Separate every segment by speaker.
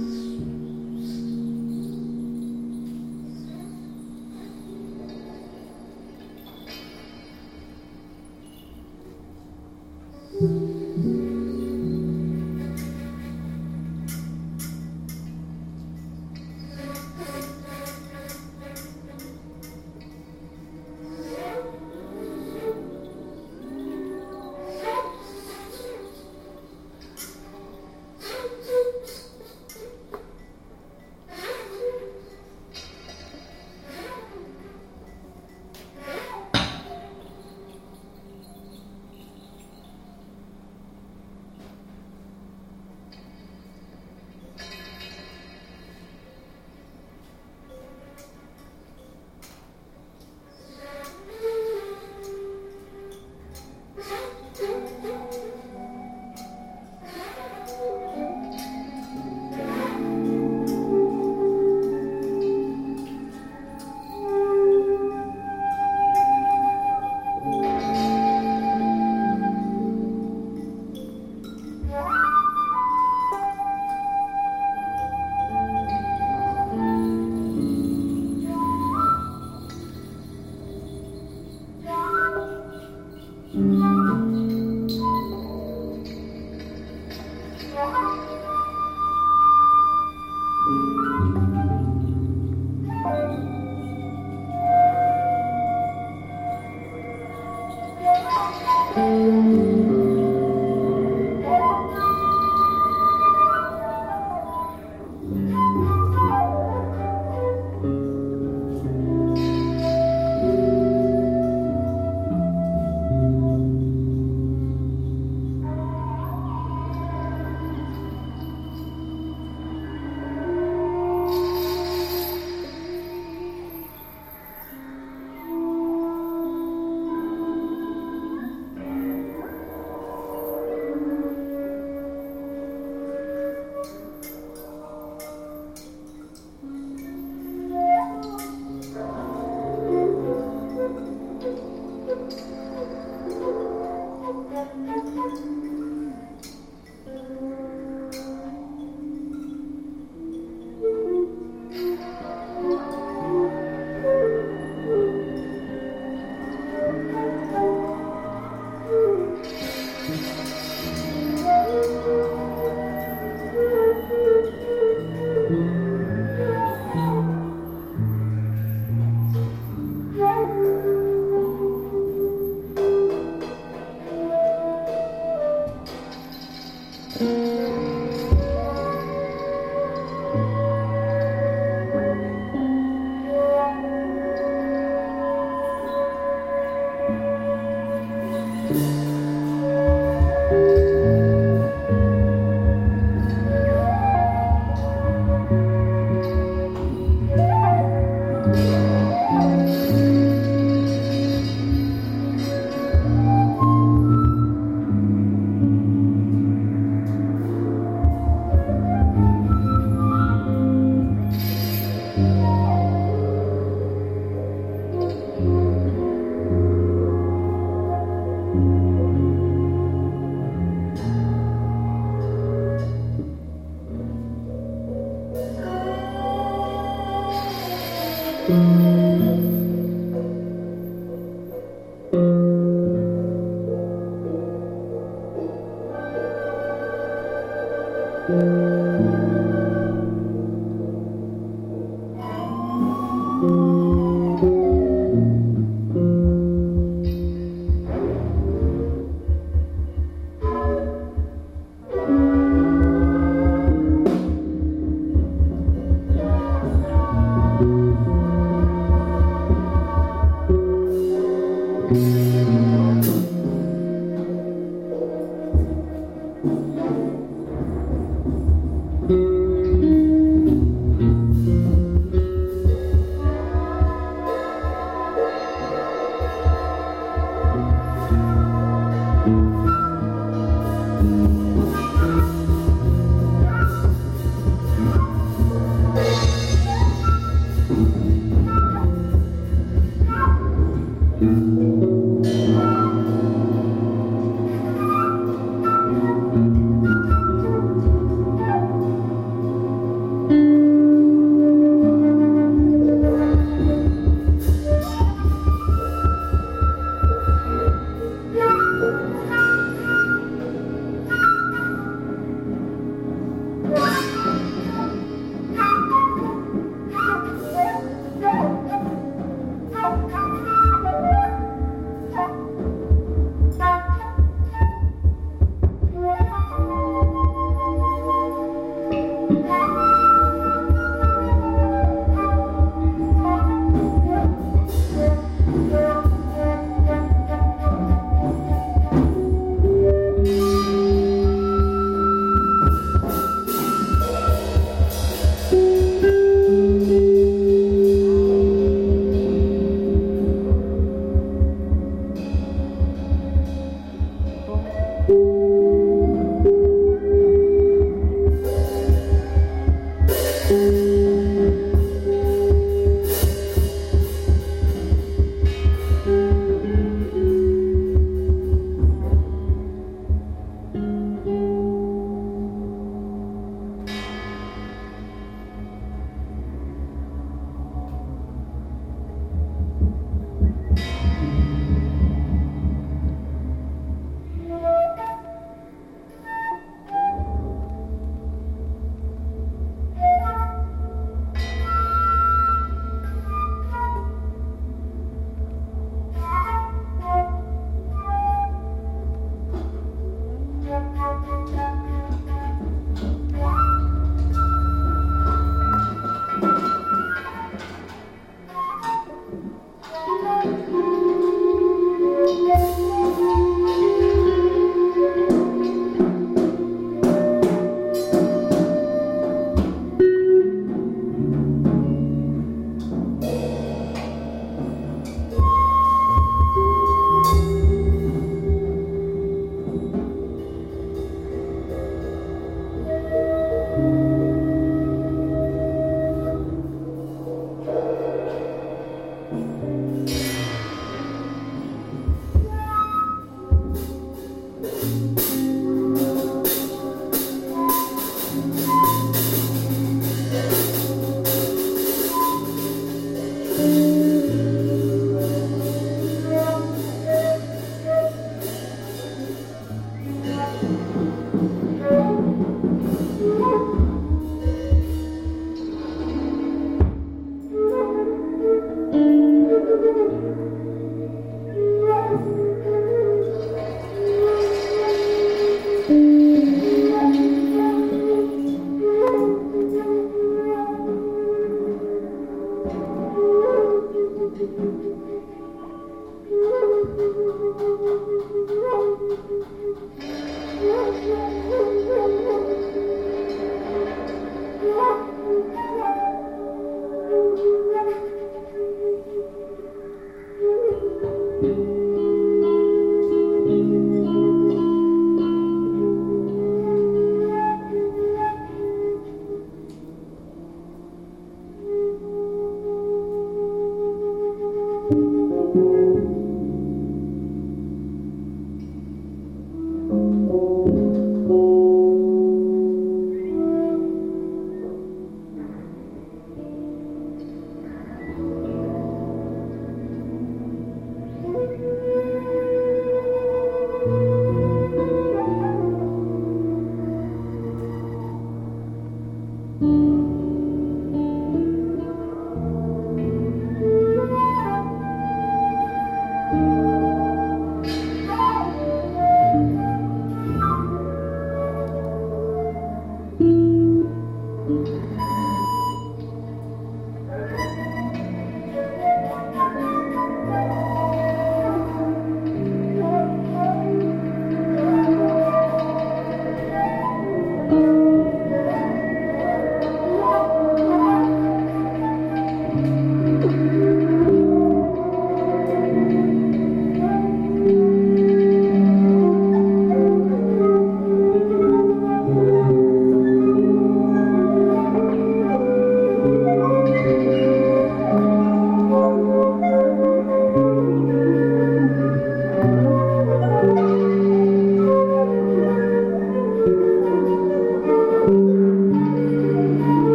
Speaker 1: Mm-hmm.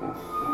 Speaker 1: Música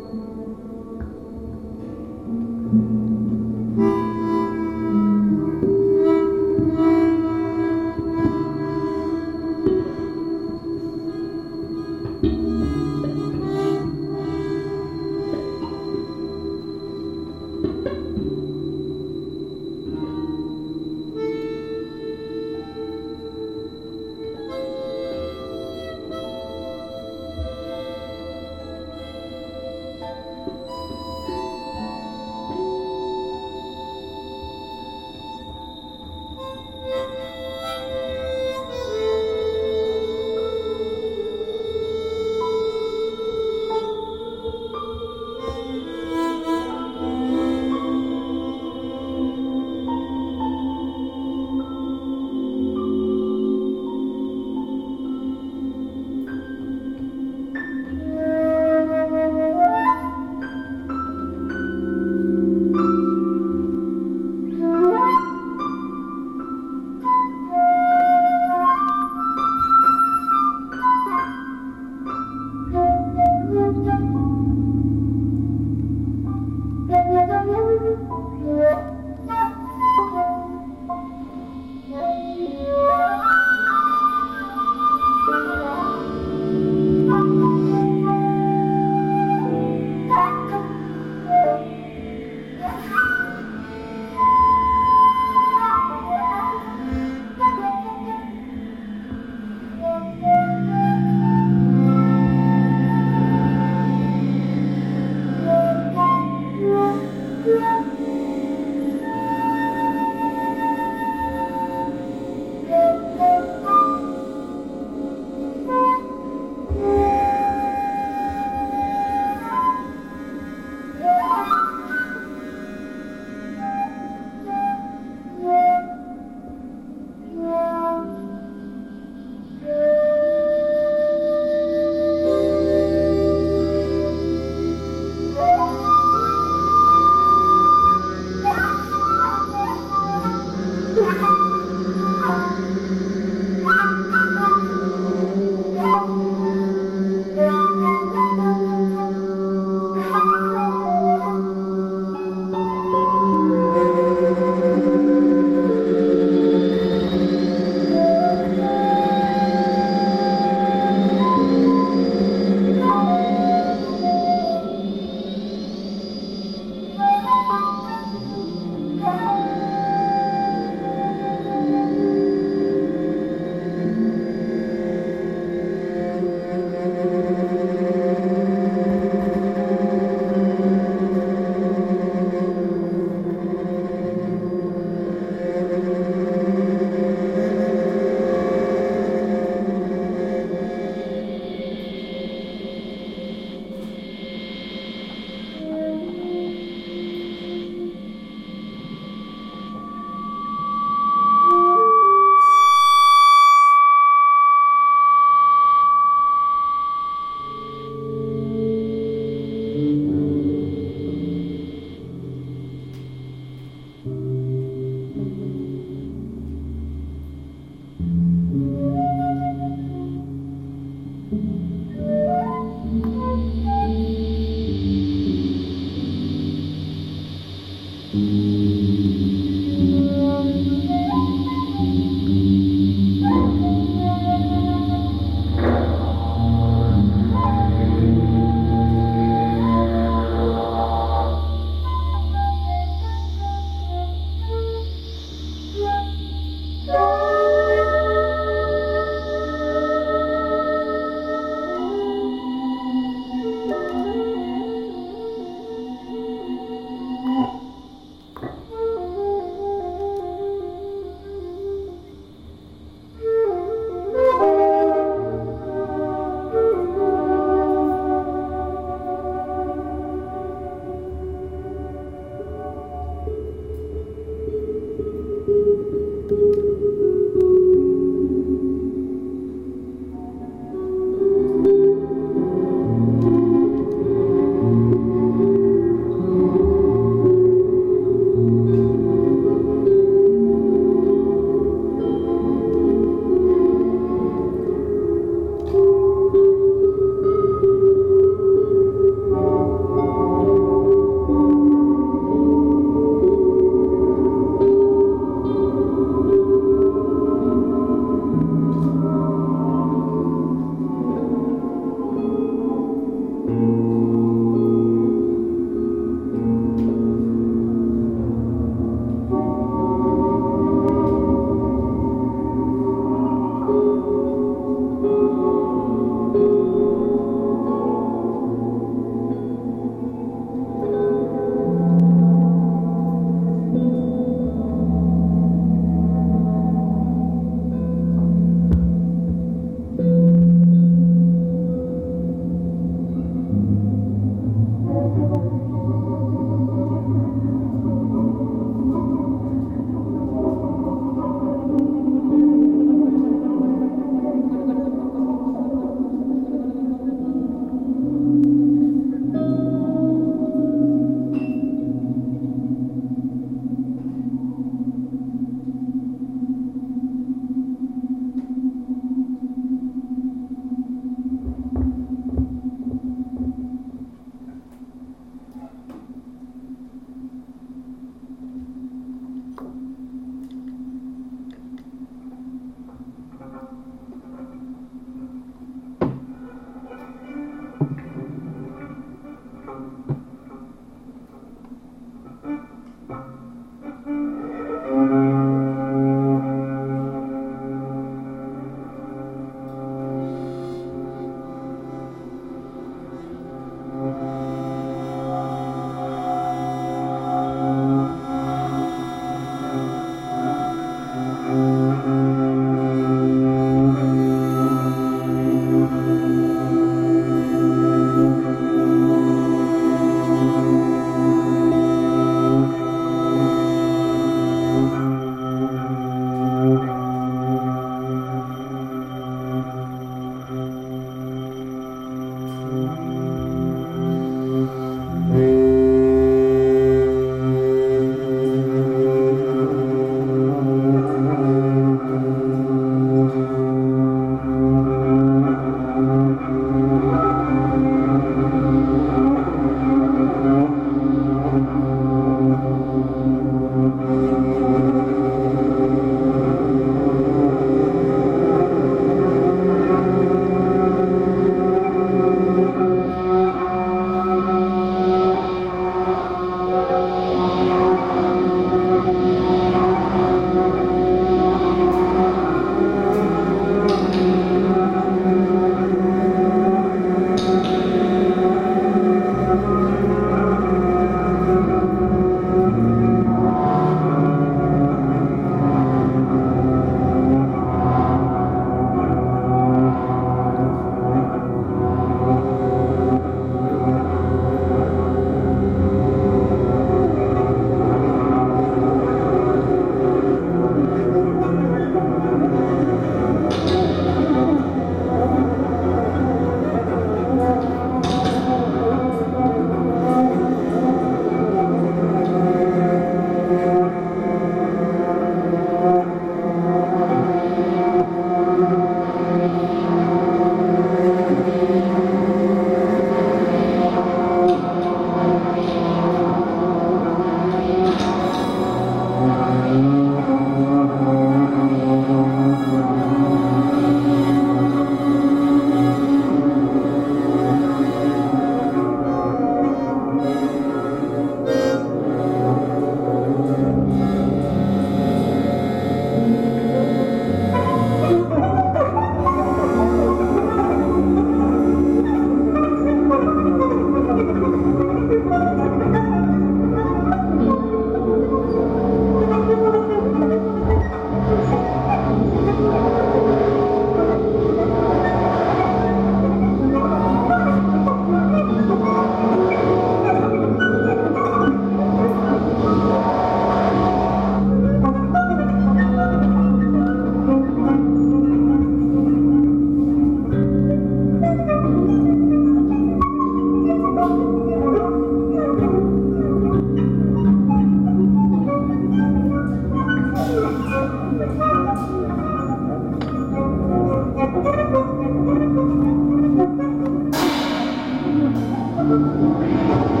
Speaker 1: Música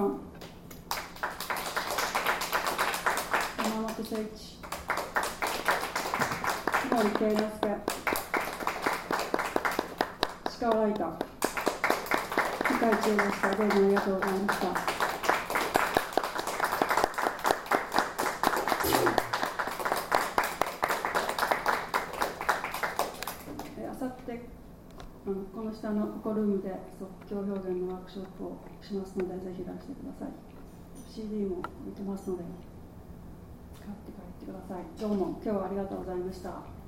Speaker 1: 山本誠一。森圭之介。鹿ライター世界中でしたありがとうございました。ココルームで即興表現のワークショップをしますのでぜひいらしてください。CD も置いてますので買って帰ってください。どうも今日はありがとうございました。